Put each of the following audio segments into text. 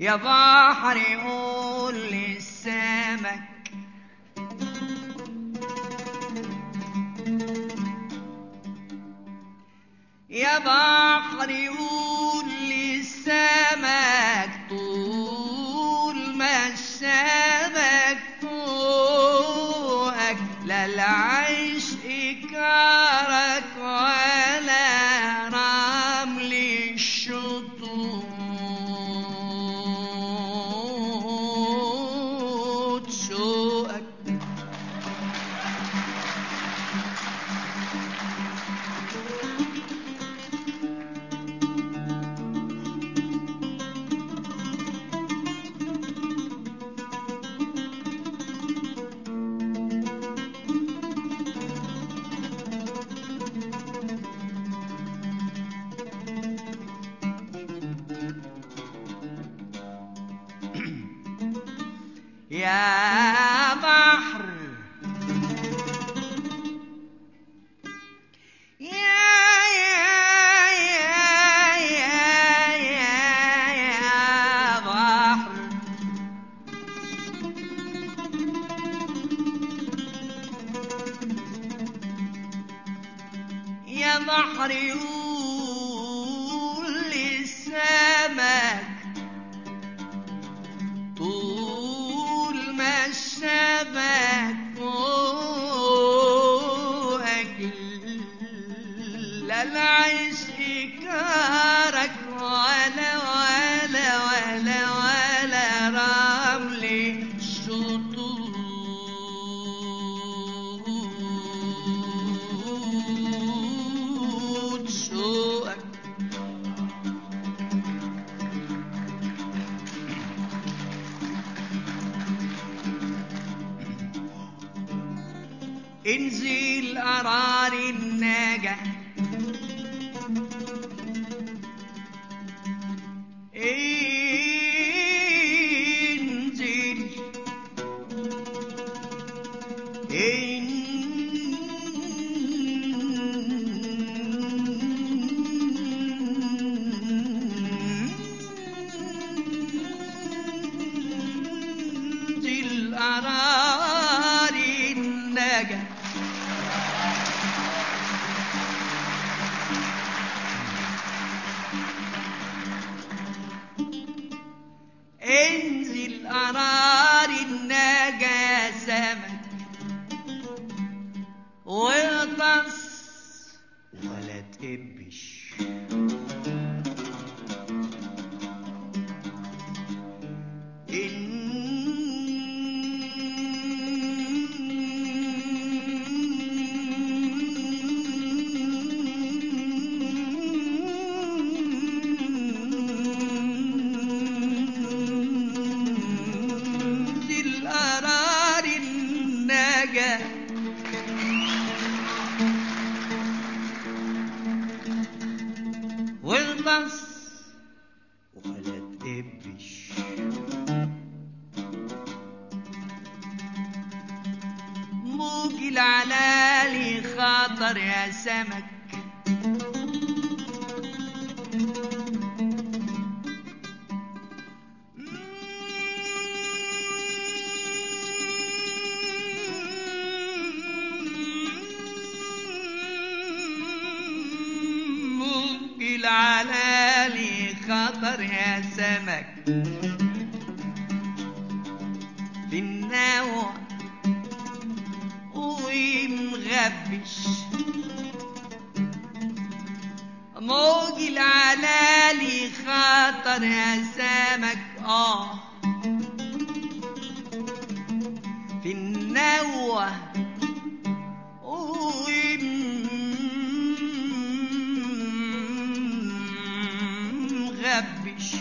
يا بحر قول للسمك. يا بحر قول للسمك. فاعرضوا انزل قرار النجاح أنزل أراد faz. Ojalá. العيش موج العلالي خطر يا هسامك آه. في النوة مغبش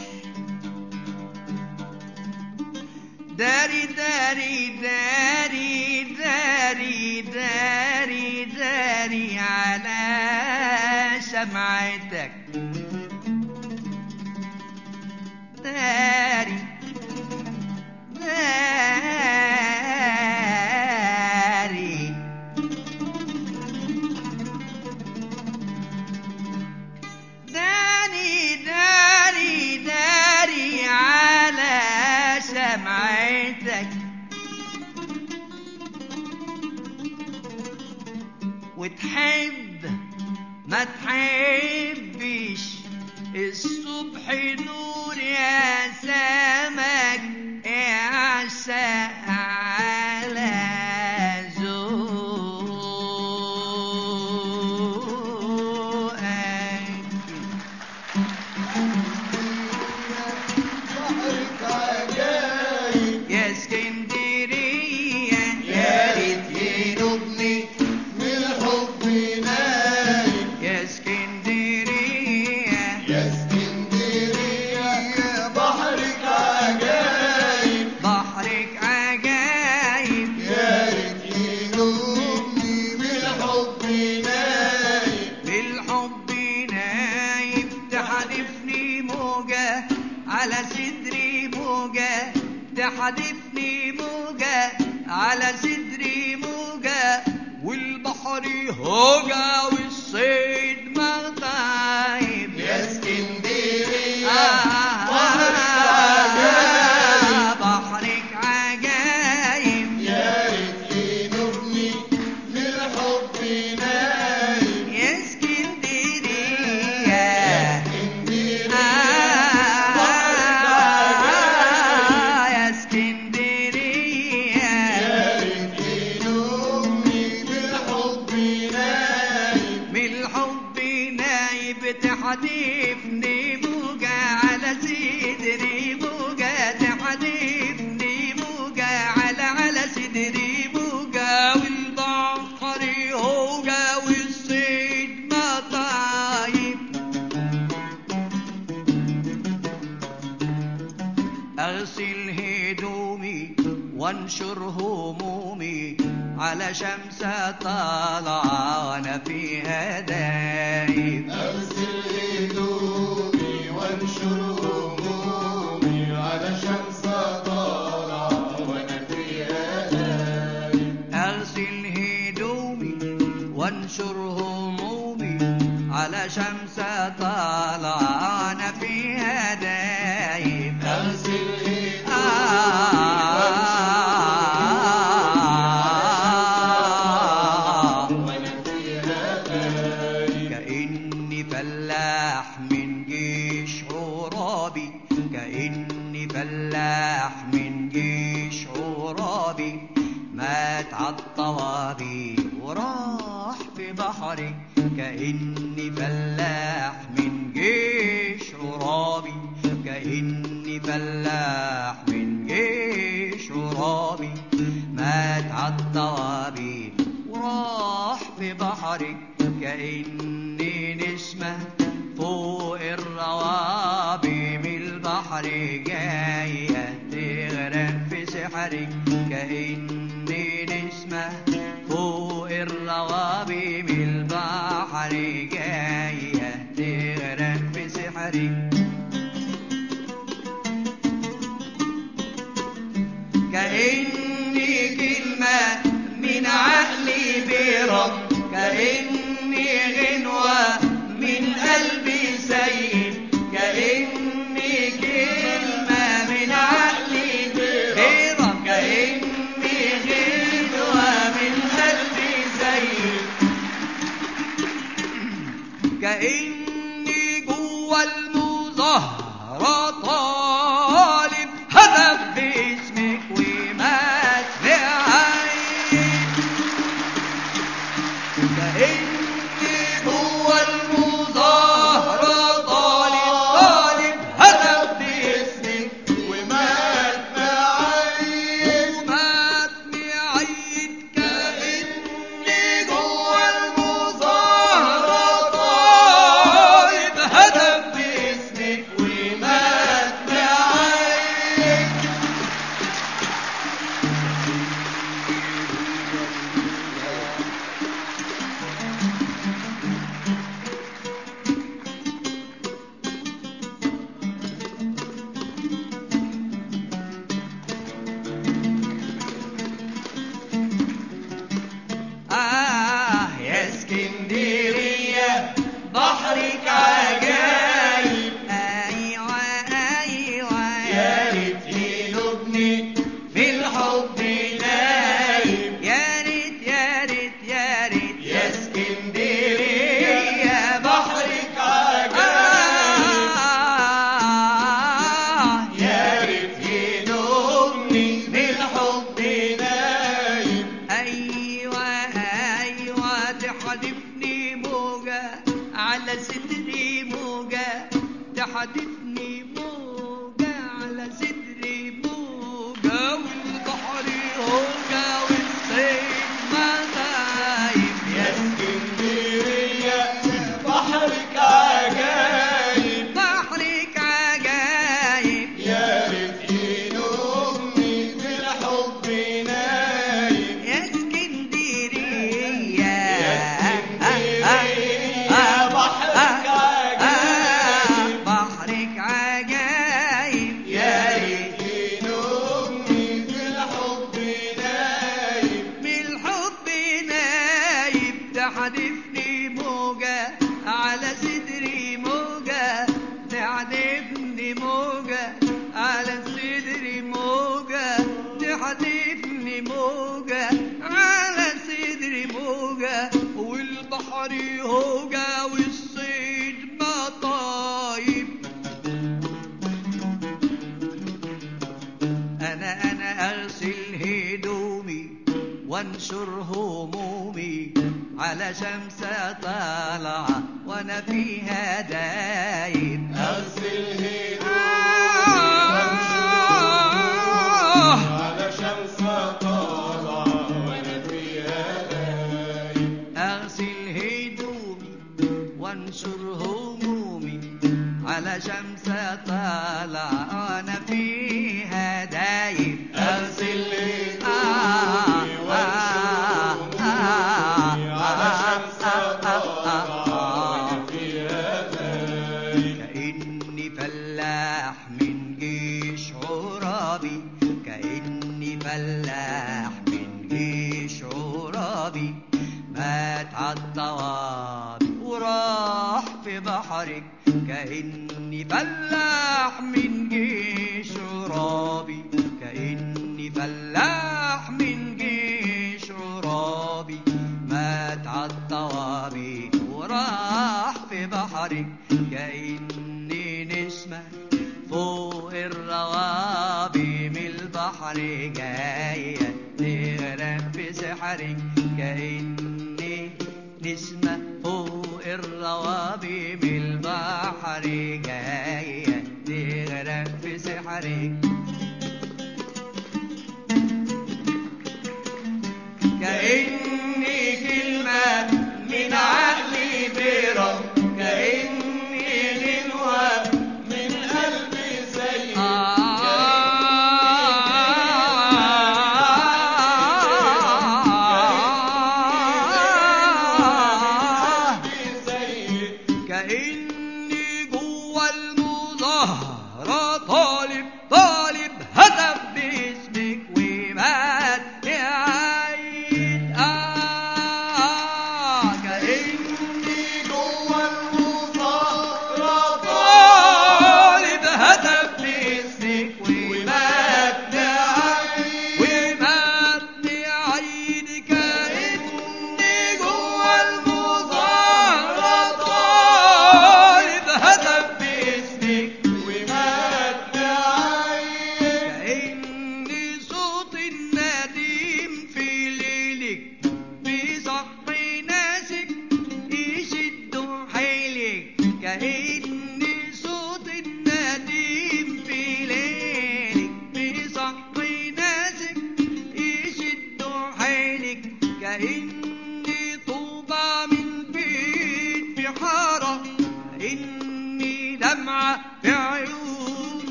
داري داري داري سمعت وانشر همومي على شمس طالعة وأنا في هدايب أغسل هدومي وانشر همومي على شمس طالعة وأنا في هدايب أغسل هدومي وانشر همومي على شمس طالعة مني نسمة فوق الروابي بالبحر جاية تغرق في سحري كأني كلمة من عقلي بيرق كأني غنوة من قلبي سيئ على صدري موجة تحدثني موجة على صدري موجة والبحر هوجة تعذبني موجة على صدري موجة. تعذبني موجة على صدري موجة. تعذبني موجة على صدري موجة. والبحر هوجة والصيد مطايب أنا أنا أغسل هدومي وانشرهم على شمس طالعة وأنا فيها دايب أغسل هيدا علي جاية نغرق في سحري كأني نسمة فوق الروابي من البحر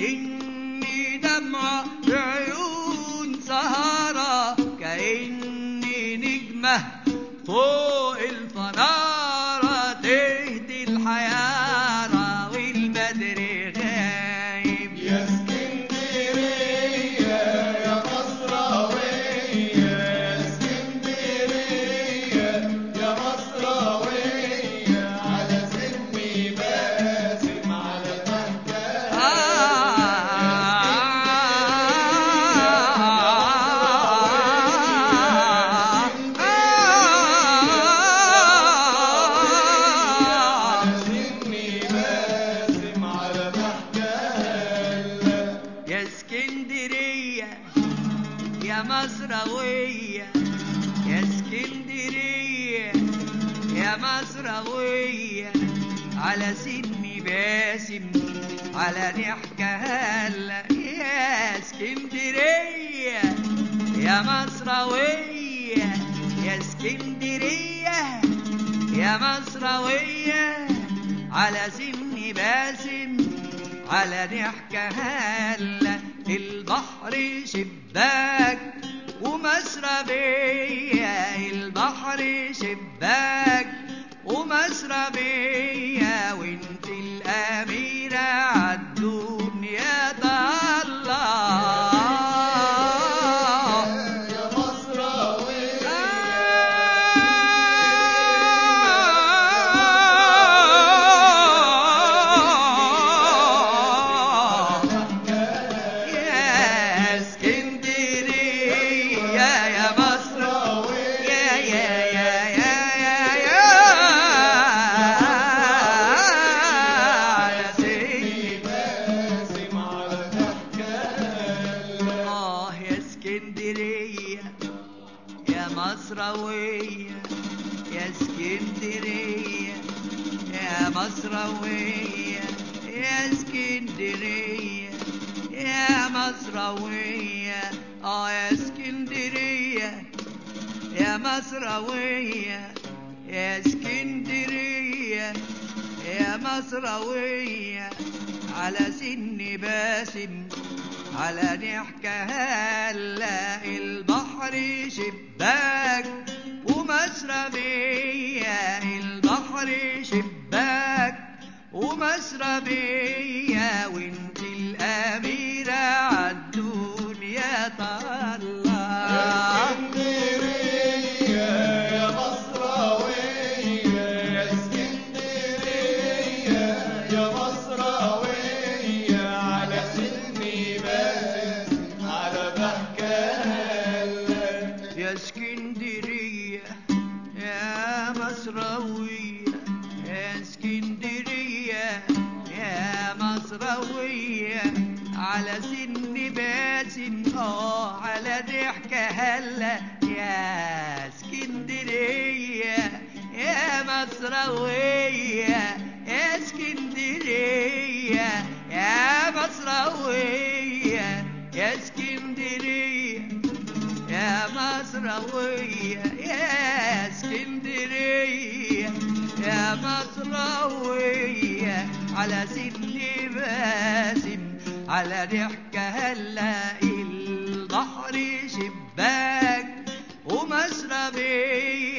英 على ضحكة هلا يا اسكندرية يا مصراوية يا اسكندرية يا مصراوية. على سن باسم على ضحكة هلا البحر شباك. ومشربية البحر شباك. ومشربية يا مصراوية يا اسكندرية يا مصراوية يا اسكندرية يا مصراوية آه يا اسكندرية يا مصراوية يا اسكندرية يا مصراوية على سن باسم على ضحكة هلا البحر شباك ومشربية البحر شباك ومشربية وانت الأميرة عالدنيا طلع مصراوية يا اسكندرية يا مصراوية على سن باسم على ضحكة هلا البحر شباك ومشربية